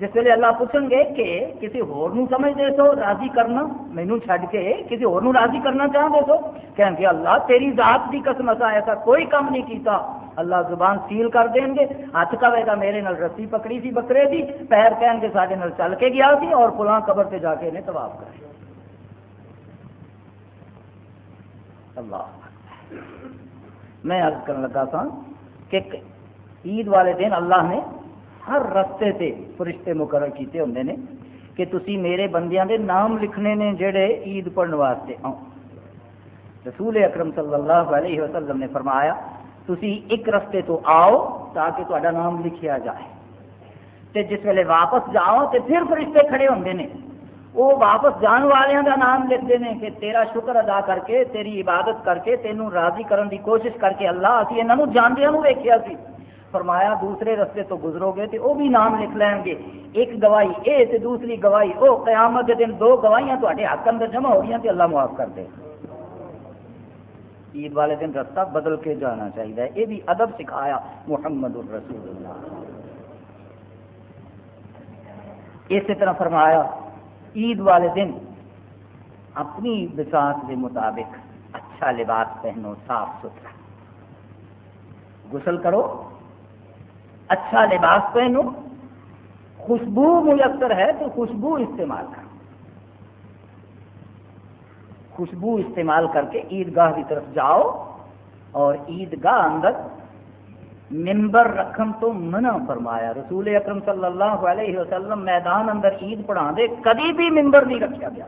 جس ویلے اللہ پوچھیں گے کہ کسی ہور نو سمجھتے سو راضی کرنا مینو چھڈ کے کسی ہور نو راضی کرنا چاہتے سو کہیں گے، اللہ تیری ذات کی قسم ایسا ایسا کوئی کام نہیں کیتا۔ اللہ زبان سیل کر دیں گے ہاتھ کا ویگا میرے نال رسی پکڑی سی بکرے دی، پیر کہیں گے سارے نال چل کے گیا سی اور فلاں قبر سے جا کے انہیں طواف کرے اللہ۔ میں عرض کرنے لگا تھا کہ عید والے دن اللہ نے ہر رستے سے فرشتے مقرر کیتے ہوں نے کہ تسی میرے بندیاں دے نام لکھنے نے جڑے عید پڑھنے واسطے آؤ رسول اکرم صلی اللہ علیہ وسلم نے فرمایا، تسی ایک رستے تو آؤ تاکہ تا نام لکھیا جائے۔ تے جس ویلے واپس جاؤ تے پھر فرشتے کھڑے ہوندے نے وہ واپس جان والوں کا نام لکھتے ہیں کہ تیرا شکر ادا کر کے، تیری عبادت کر کے، تینوں راضی کرن دی کوشش کر کے اللہ، اسی یہاں جاندیا ویکیا سی۔ فرمایا دوسرے رستے تو گزرو گے تو وہ بھی نام لکھ لیں گے۔ ایک گواہی اے تے دوسری گواہی او۔ قیامت کے دن دو گواہیاں تے حق اندر جمع ہو گئی اللہ معاف کر دے۔ عید والے دن رستہ بدل کے جانا چاہیے یہ بھی ادب سکھایا محمد الرسول اللہ اسی طرح فرمایا، عید والے دن اپنی بساط کے مطابق اچھا لباس پہنو، صاف ستھرا۔ غسل کرو اچھا لباس پہنو۔ خوشبو میسر ہے تو خوشبو استعمال کرو خوشبو استعمال کر کے عیدگاہ کی طرف جاؤ اور عیدگاہ اندر ممبر رکھن تو منع فرمایا۔ رسول اکرم صلی اللہ علیہ وسلم میدان اندر عید پڑھا دے، کدی بھی ممبر نہیں رکھا گیا۔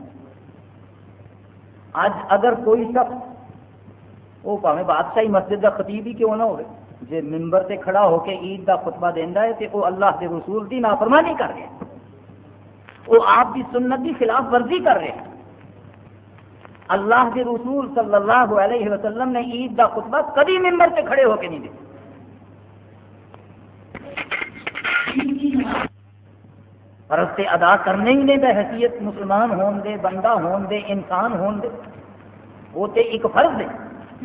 اج اگر کوئی شخص، وہ پاوے بادشاہی مسجد کا خطیب ہی کیوں نہ ہوئے؟ جی ممبر سے کھڑا ہو کے عید کا خطبہ دینا ہے تو وہ اللہ کے رسول کی نافرمانی کر رہے وہ آپ کی سنت کی خلاف ورزی کر رہے ہیں۔ اللہ کے رسول صلی اللہ علیہ وسلم نے عید کا خطبہ کبھی ممبر سے کھڑے ہو کے نہیں دیا رستے ادا کرنے ہی نہیں دے، حیثیت مسلمان ہون دے، بندہ ہون دے، انسان ہون دے، وہ تے ایک فرض ہے۔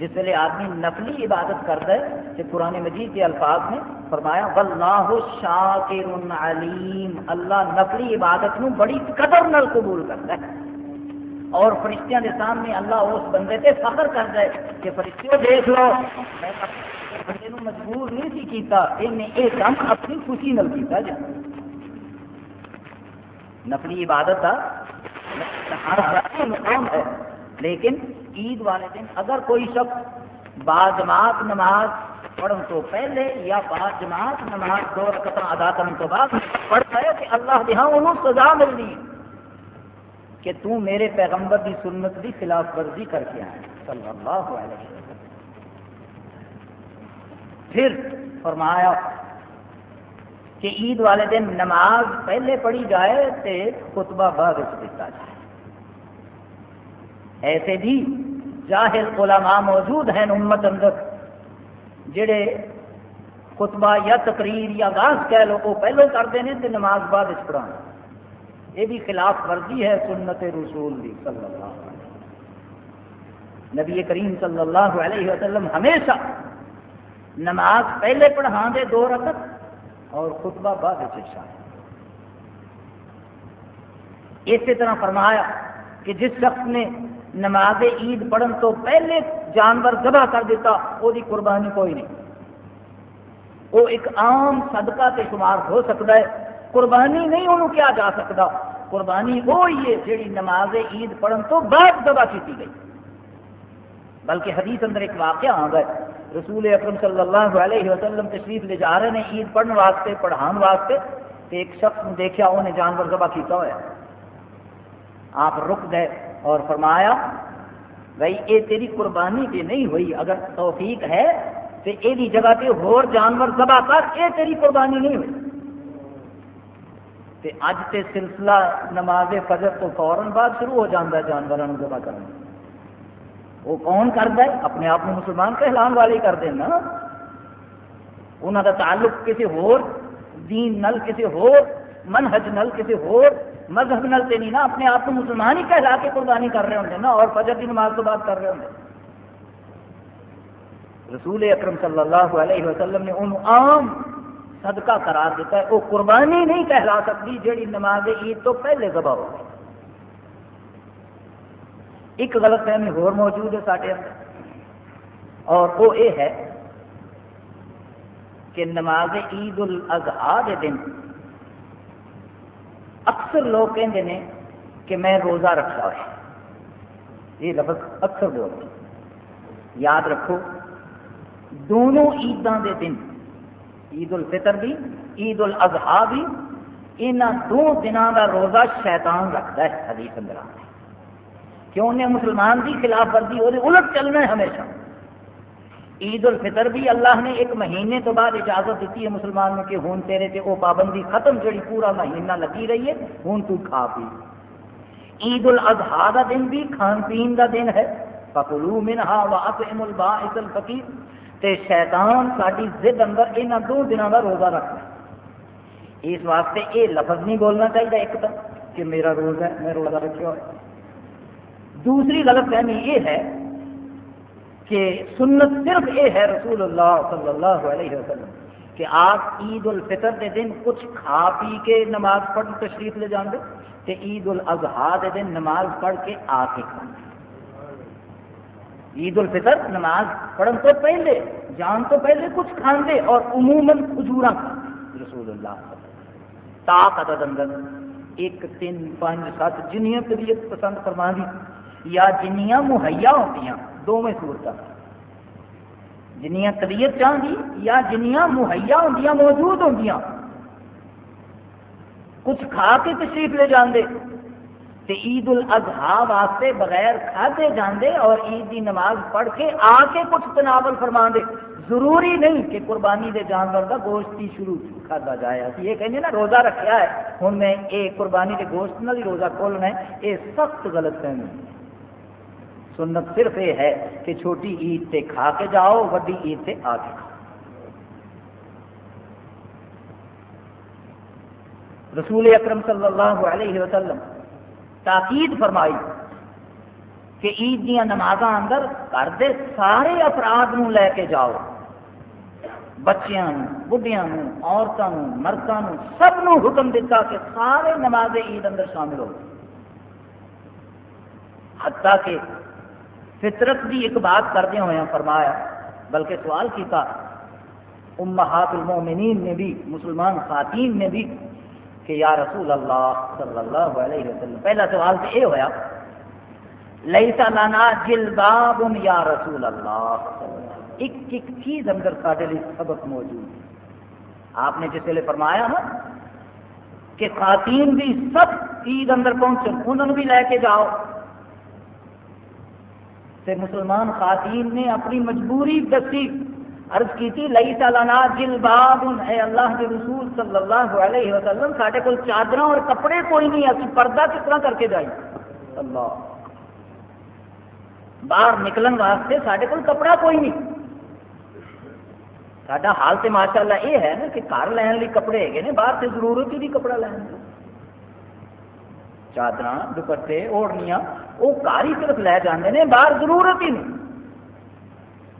جس ویلے آدمی نقلی عبادت کرتا ہے، کہ قرآن مجید کے الفاظ نے فرمایا، واللہ شاکر علیم. اللہ نقلی عبادت نو بڑی قدر نل قبول کرتا ہے۔ اور فرشتیاں کے سامنے اللہ اس بندے سے فخر کرتا ہے کہ فرشتے دیکھ لو، میں بندے نو مجبور نہیں سی کیتا انہیں یہ کام اپنی خوشی نل کیتا جا۔ نقلی عبادت کا ہے، لیکن عید والے دن اگر کوئی شخص با جماعت نماز پڑھن تو پہلے یا با جماعت نماز دو رکعت ادا کرنے تو بعد پڑھتا ہے کہ اللہ کے ہاں انہوں سزا ملنی کہ تو میرے پیغمبر کی سنت کی خلاف ورزی کر کے آئے۔ صلی اللہ علیہ وسلم۔ پھر فرمایا کہ عید والے دن نماز پہلے پڑھی جائے تو خطبہ بعد دیتا جائے۔ ایسے بھی جاہل علماء موجود ہیں امت اندر، جڑے خطبہ یا تقریر یا گاس کہہ لو، وہ پہلو کرتے ہیں تو نماز بعد پڑھا یہ بھی خلاف ورزی ہے سنت رسول دی، صلی اللہ علیہ وسلم۔ نبی کریم صلی اللہ علیہ وسلم ہمیشہ نماز پہلے پڑھا دے دو رکعت اور خطبہ بعد اسی طرح فرمایا کہ جس شخص نے نماز عید پڑھن تو پہلے جانور ذبح کر دیتا وہ دی قربانی کوئی نہیں۔ وہ ایک عام صدقہ تے شمار ہو سکتا ہے۔ قربانی نہیں انہوں کیا جا سکتا۔ قربانی وہی ہے جیڑی نماز عید پڑھن تو بعد ذبح کی گئی۔ بلکہ حدیث اندر ایک واقعہ آ گئے رسول اکرم صلی اللہ علیہ وسلم تشریف لے جا رہے ہیں عید پڑھنے واسطے، پڑھان واسطے تو ایک شخص نے دیکھا انہیں جانور ذبح کیتا ہوا آپ رک گئے اور فرمایا، بھائی، یہ تیری قربانی پہ نہیں ہوئی، اگر توفیق ہے تو یہ جگہ پہ ہور جانور ذبح کر، یہ تیری قربانی نہیں ہوئی. تے اج تے سلسلہ نماز فجر تو فوراً بعد شروع ہو جاتا ہے جانوروں ذبح کرنا وہ کون کرتا ہے؟ اپنے آپ کو مسلمان کہلان والے کرتے ہیں نا انہوں کا تعلق کسی ہور دین نل، کسی ہور منہج نل، کسی ہور مذہب نل تے نہیں نا، اپنے آپ کو مسلمان ہی کہلا کے قربانی کر رہے ہوں نا، اور فجر کی نماز تو بات کر رہے ہوں رسول اکرم صلی اللہ علیہ وسلم نے انہوں عام صدقہ قرار دیتا ہے، وہ قربانی نہیں کہلا سکتی جیڑی نماز عید تو پہلے ذبح ہو گئی۔ ایک غلط فہمی ہور موجود ہے سارے اندر۔ اور وہ یہ ہے کہ نماز عید الاضحیٰ کے دن اکثر لوگ کہتے ہیں کہ میں روزہ رکھا ہے یہ لفظ اکثر بولتے یاد رکھو، دونوں عیداں دے دن عید الفطر بھی عید الاضحیٰ بھی ان دو دنوں کا روزہ شیطان رکھتا ہے حدیث اندر کیوں نے مسلمان کی خلاف ورزی، وہ الٹ چلنا ہے ہمیشہ۔ عید الفطر بھی اللہ نے ایک مہینے تو بعد اجازت دیتی ہے مسلمان میں کہ ہوں تیرے تے وہ پابندی ختم، جڑی پورا مہینہ لگی رہی ہے ہوں تو کھا پی۔ عید الاضحیٰ کا دن بھی کھان پین کا دن ہے۔ فکلو منہا واطعم البائس الفقیر تے شیطان ساری ضد اندر یہاں دو دنوں کا روزہ رکھنا اس واسطے یہ لفظ نہیں بولنا چاہیے ایک دم کہ میرا روزہ ہے، میں روزہ رکھا ہوا دوسری غلط فہمی یہ ہے کہ سنت صرف یہ ہے رسول اللہ صلی اللہ علیہ وسلم کہ آپ عید الفطر کے دن کچھ کھا پی کے نماز پڑھ تشریف لے جان دے عید الاضحیٰ کے دن نماز پڑھ کے آ کے کھانے عید الفطر نماز پڑھن تو پہلے، جان تو پہلے کچھ کھانے اور عموماً کھجورا کھانے رسول اللہ طاقت اندر ایک، تین، پانچ، سات جنیاں طبیعت پسند فرما دی یا جنیاں مہیا ہوتی دونوں صورت جنیاں طبیعت چاہتی یا جنیاں مہیا ہوں موجود ہوں کچھ کھا کے تشریف لے جاندے تے عید الاضحیٰ واسطے بغیر کھاتے جاندے اور عید کی نماز پڑھ کے آ کے کچھ تناول فرما دے ضروری نہیں کہ قربانی دے جانور کا گوشت ہی شروع کھادا جائے اسی یہ کہیں نا روزہ رکھا ہے ہوں میں یہ قربانی کے گوشت نہ روزہ کھولنا ہے یہ سخت غلط فہمی ہے سنت صرف یہ ہے کہ چھوٹی عید سے کھا کے جاؤ، وڈی عید سے آ کے کھاؤ۔ رسول اکرم صلی اللہ علیہ وسلم تاکید فرمائی کہ عید دیا نماز اندر گھر دے سارے افراد نو لے کے جاؤ۔ بچیاں بڑھیا عورتوں مردوں سب نو حکم دیتا کہ سارے نماز عید اندر شامل ہو۔ حتیٰ کہ فطرت بھی ایک بات کردے ہوئے فرمایا، بلکہ سوال کیتا، امہات المومنین نے بھی، مسلمان خواتین نے بھی، کہ یا رسول اللہ صلی اللہ علیہ وسلم، پہلا سوال تو یہ ہوا لیسا لنا جلباب یا رسول اللہ ایک ایک چیز اندر سارے لیے سبق موجود ہے۔ آپ نے جس ویلے فرمایا نا، کہ خواتین بھی سب عید اندر پہنچے انہوں بھی لے کے جاؤ۔ تے مسلمان خواتین نے اپنی مجبوری دسی، عرض کی لئی سالانہ جل باب اے اللہ کے رسول صلی اللہ علیہ وسلم سارے کو چادر اور کپڑے کوئی نہیں، اسی پردہ کس طرح کر کے جائیں؟ اللہ۔ باہر نکلن واسطے سارے کو کپڑا کوئی نہیں۔ سا حال تو ماشاء اللہ یہ ہے نا کہ گھر لین لی کپڑے ہے باہر سے ضرورت ہی نہیں کپڑا لین چادر دوپٹے، اوڑنیاں وہ گھر ہی صرف لے جاندے نے، باہر ضرورت ہی نہیں۔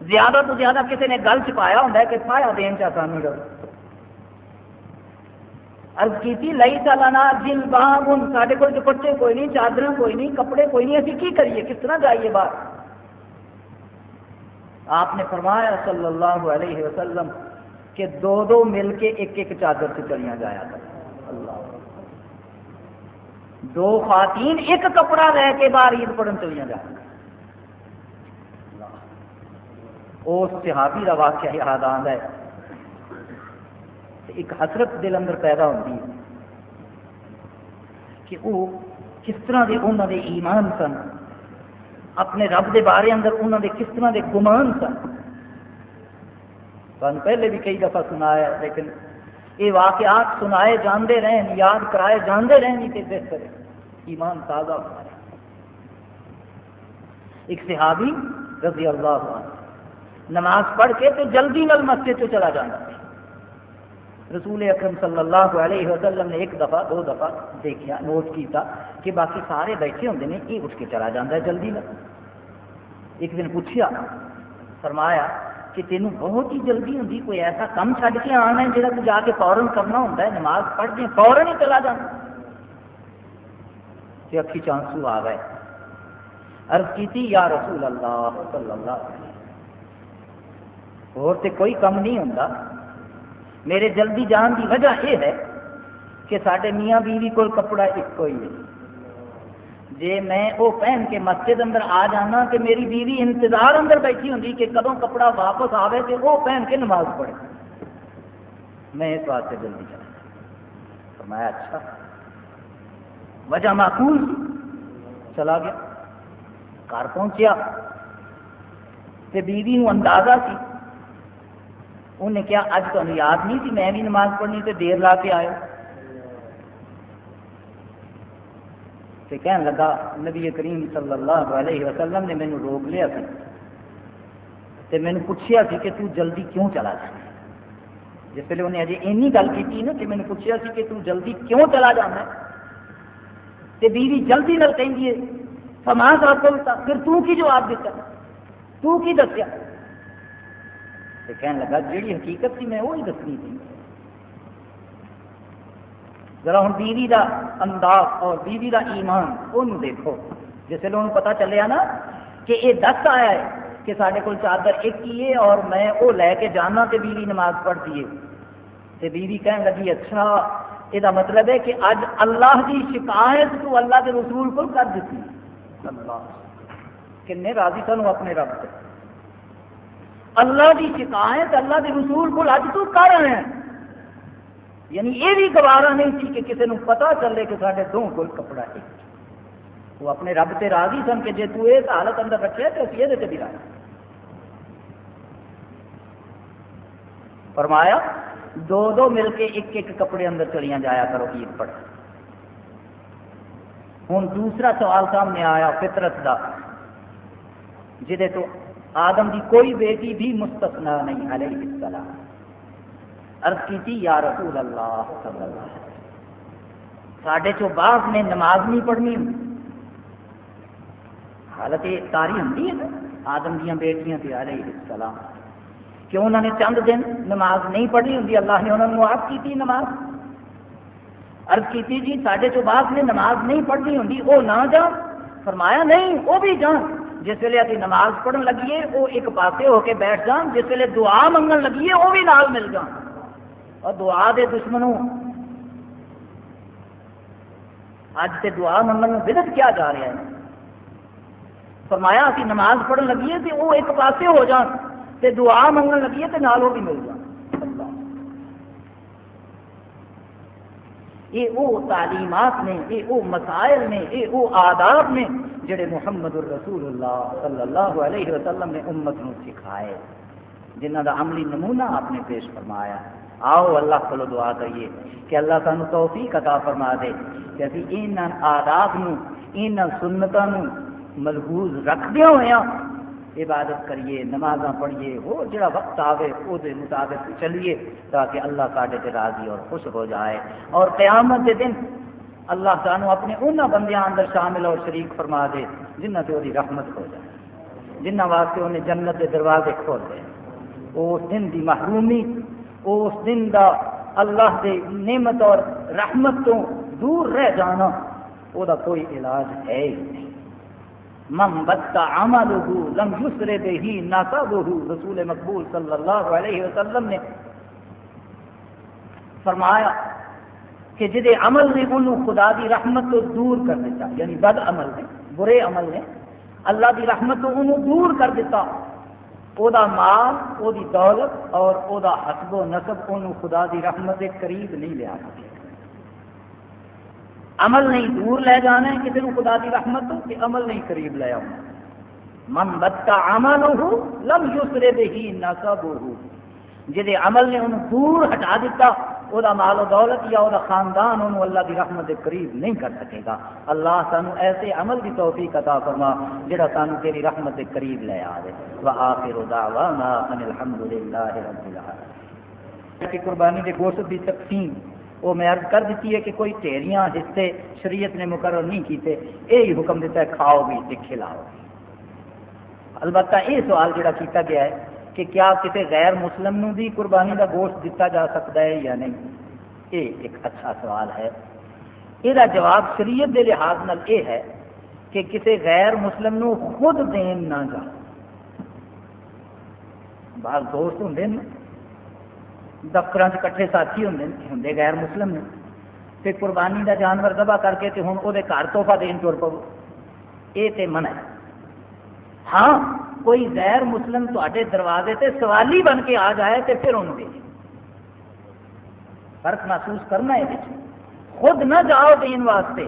زیادہ تو زیادہ کسی نے گل چپایا ہوں کہ پایا دین چاہتا نہیں رہو۔ کی لئی سالانہ جل باغ ہوں سارے کو دوپٹے کوئی نہیں چادر کوئی نہیں، کپڑے کوئی نہیں ابھی کی کریے؟ کس طرح جائیے باہر؟ آپ نے فرمایا صلی اللہ علیہ وسلم کہ دو دو مل کے ایک ایک چادر سے چلیاں جایا کر اللہ۔ دو خواتین ایک کپڑا رہ کے باہر عید پڑھن چلیاں جایا اس صحابی کا واقعہ یاد آتا ہے۔ ایک حسرت دل اندر پیدا ہوتی ہے کہ وہ کس طرح کے انہوں نے ایمان سن، اپنے رب دے بارے اندر انہوں نے کس طرح کے گمان سن۔ تمہیں پہلے بھی کئی دفعہ سنایا لیکن یہ واقعات سنائے جاندے رہن یاد کرائے جاندے رہن کہ بہتر ایمان تازہ ہو ایک صحابی رضی اللہ عنہ، نماز پڑھ کے تو جلدی نل مسجد سے چلا جانا۔ رسول اکرم صلی اللہ علیہ وسلم نے ایک دفعہ، دو دفعہ دیکھا، نوٹ کیتا کہ باقی سارے بیٹھے ہوتے ہیں یہ اٹھ کے چلا جاتا ہے جلدی میں ایک دن پوچھا فرمایا کہ تینوں بہت ہی جلدی ہوں جی، کوئی ایسا کم چھڈ کے آنا ہے جہاں جا کے فورن کرنا ہوتا ہے، نماز پڑھ کے فورن ہی چلا جانا کہ اکھی چانسو آ گئے۔ عرض کی تھی یا رسول اللہ صلی اللہ علیہ اور تے کوئی کم نہیں ہوتا میرے جلدی جان کی وجہ یہ ہے کہ سارے میاں بیوی کو کپڑا ایک ہی ہے جی میں وہ پہن کے مسجد اندر آ جانا کہ میری بیوی انتظار اندر بیٹھی ہوں کہ کدوں کپڑا واپس آئے تو وہ پہن کے نماز پڑھے۔ میں اس واسطے جلدی چلا میں اچھا۔ وجہ معقول۔ چلا گیا۔ گھر پہنچیا۔ بیوی نو اندازہ سی۔ انہیں کیا اج تمہیں یاد نہیں تھی میں بھی نماز پڑھنی تو دیر لا کے آئے تو کہنے لگا، نبی کریم صلی اللہ علیہ وسلم نے مینو روک لیا سی تو مینو پوچھا سی کہ تو جلدی کیوں چلا جانا جس ویلے انہیں اجے اینی گل کی نا کہ مینو پوچھا سی کہ تو جلدی کیوں چلا جانا تو بیوی جلدی نل کہ سماج آپ کو پھر تو کی جواب دیتا تو کی دسیا؟ تو کہنے لگا، جیڑی حقیقت تھی میں وہی دسنی تھی۔ ذرا ہوں بیوی کا انداز اور بیوی کا ایمان وہ دیکھو۔ جس ویسے انہوں پتا چلیا نا کہ یہ دس آیا ہے کہ سارے کو چادر ایک ہی ہے اور میں وہ لے کے جانا تو بیوی نماز پڑھتی ہے۔ تو بیوی کہنے لگی اچھا یہ مطلب ہے کہ اج اللہ کی شکایت تو اللہ کے رسول کو کر دیتی۔ اللہ۔ کنے راضی سن اپنے رب سے اللہ کی شکایت اللہ کے رسول کو اج تو کر رہے ہیں۔ یعنی یہ بھی گوارا نہیں تھی کہ کسی نے پتا چلے کہ سارے دو کو کپڑا ایک وہ اپنے رب سے راضی سن کہ جی تو اس حالت اندر رکھے تو اسی یہ بھی راضی۔ فرمایا، دو دو مل کے ایک ایک کپڑے اندر چلیاں جایا کرو، عید پڑھ۔ ہوں دوسرا سوال سامنے آیا، فطرت کا جہے تو آدم کی کوئی بیٹی بھی مستثنا نہیں، علیہ السلام۔ عرض کی تھی یا رسول اللہ صلی اللہ علیہ ساڈے چو بعض نے نماز نہیں پڑھنی۔ حالت یہ تاری ہوں آدم دیا بیٹیاں تھے علیہ السلام۔ کیوں انہوں نے چند دن نماز نہیں پڑھنی ہوں اللہ نے انہوں نے معاف کی تھی نماز۔ عرض کی تھی جی ساڈے چو بعض نے نماز نہیں پڑھنی ہوں وہ نہ جان۔ فرمایا نہیں وہ بھی جان۔ جس ویلے ابھی نماز پڑھن لگیے وہ ایک پاسے ہو کے بیٹھ جان۔ جس ویلے دعا منگن لگیے وہ بھی نال مل جان۔ اور دعا دے دشمنوں۔ اج سے دعا منگن میں بدت کیا جا رہا ہے۔ فرمایا ابھی نماز پڑھن لگیے تو وہ ایک پاسے ہو جان، تے دعا منگن لگیے تو نال وہ بھی مل جان۔ یہ وہ تعلیمات نے، یہ وہ مسائل نے، یہ وہ آداب نے جڑے محمد الرسول اللہ صلی اللہ علیہ وسلم نے امت نو سکھائے جنہ کا عملی نمونہ آپ نے پیش فرمایا۔ آؤ اللہ کو دعا کریے کہ اللہ سانو توفیق عطا فرما دے کہ ابھی ان آداب نو ان سنتوں ملحوظ رکھدے ہوئے عبادت کریے نماز پڑھیے وہ جڑا وقت آئے وہ مطابق چلیے تاکہ اللہ کاٹے راضی اور خوش ہو جائے۔ اور قیامت کے دن اللہ سانو اپنے ان بندیاں اندر شامل اور شریک فرما دے جنہ سے وہی رحمت ہو جائے۔ جنہ واسطے انہیں جنت کے دروازے کھول دے۔ اس دن دی محرومی اس دن دا اللہ دے نعمت اور رحمت تو دور رہ جانا وہ دا کوئی علاج ہے ہی نہیں۔ من بتا لم یسر به نسبه رسول مقبول صلی اللہ علیہ وسلم نے فرمایا کہ جدے عمل نے انہوں خدا دی رحمت تو دور کر دیتا یعنی بد عمل نے برے عمل نے اللہ دی رحمت تو انہوں دور کر دیتا۔ وہ مال وہ دولت اور وہ حسب و نصب انہوں خدا دی رحمت کے قریب نہیں لیا سکے عمل نہیں دور لے جانا ہے کسی کو خدا دی رحمت کہ عمل نہیں قریب لے آنا من کا عمل ہو لم یسرے بے ہی نصب ہو جہے عمل نے انہوں دور ہٹا دیتا وہ مال و دولت یا وہ خاندان انہوں اللہ کی رحمت کے قریب نہیں کر سکے گا۔ اللہ سانو ایسے عمل کی توفیق عطا فرما جڑا سانو تیری رحمت کے قریب لے آ دے۔ وآخر دعوانا ان الحمدللہ رب العالمین۔ قربانی کے گوشت کی تقسیم۔ وہ میں عرض کر دیتی ہے کہ کوئی ٹھیریاں حصے شریعت نے مقرر نہیں کیتے یہی حکم دیتا ہے کھاؤ بھی تے کھلاؤ البتہ یہ سوال جڑا کیتا گیا ہے کہ کیا کسی غیر مسلم نو بھی قربانی کا گوشت دیتا جا سکتا ہے یا نہیں؟ یہ ایک اچھا سوال ہے۔ یہ جواب شریعت کے لحاظ نال یہ ہے کہ کسی غیر مسلم نو خود دین نہ جا۔ بعض دوست ہوں دفتر کٹھے ساتھی ہوں ہوں غیر مسلم نے۔ پھر قربانی کا جانور دبا کر کے ہوں وہ گھر توحفہ دین تر پو۔ یہ تو من ہے۔ ہاں کوئی غیر مسلم تے دروازے سے سوالی بن کے آ جائے تو پھر انہوں دے۔ فرق محسوس کرنا ہے خود نہ جاؤ دین واسطے۔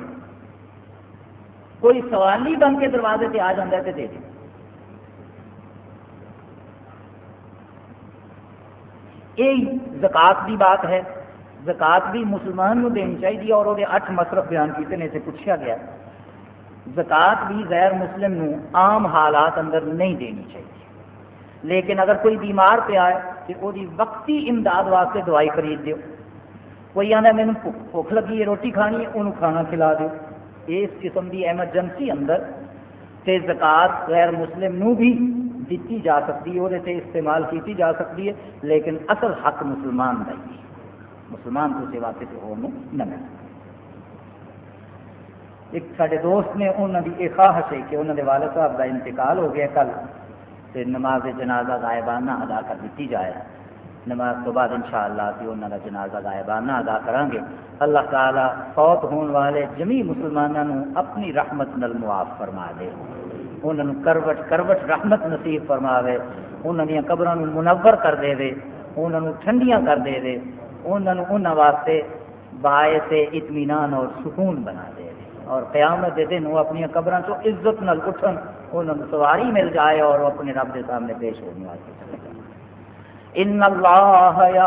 کوئی سوالی بن کے دروازے سے آ جاتا ہے تو دے دیں یہ زکات کی بات ہے۔ زکات بھی مسلمان دینی چاہیے اور وہ اٹھ مصرف بیان کیتے ہیں اسے پوچھا گیا۔ زکات بھی غیر مسلم نو عام حالات اندر نہیں دینی چاہیے۔ لیکن اگر کوئی بیمار پہ آئے تو وہ وقتی امداد واسطے دوائی خرید دیو۔ کوئی آنا مینو بھوک لگی ہے، روٹی کھانی ہے انہوں کھانا کھلا دو اس قسم کی ایمرجنسی اندر تے زکات غیر مسلم نو بھی دیتی جا سکتی ہے وہ استعمال کی جا سکتی ہے، لیکن اصل حق مسلمان کا ہی مسلمان تو سوا کسی ہو نہ مل ایک سارے دوست نے انہوں کی یہ خواہش ہے کہ انہوں نے والد صاحب کا انتقال ہو گیا کل تو نماز جنازہ غائبانہ ادا کر دیتی جائے۔ نماز تو بعد انشاءاللہ شاء اللہ انہوں کا جنازہ غائبانہ ادا کریں گے اللہ تعالیٰ فوت ہونے والے جمی مسلمانوں اپنی رحمت نل معاف فرما دے انہوں کروٹ کروٹ رحمت نصیب فرماوے۔ انہوں نے قبروں منور کر دے دے انہوں ٹھنڈیاں کر دے دے انہوں انہوں واسطے باعث اطمینان اور سکون بنا دے اور قیامت دے دن وہ اپنی قبروں چو عزت نال اٹھن انہوں سواری مل جائے اور وہ اپنے رب کے سامنے پیش ہونے واسطے ان اللہ یا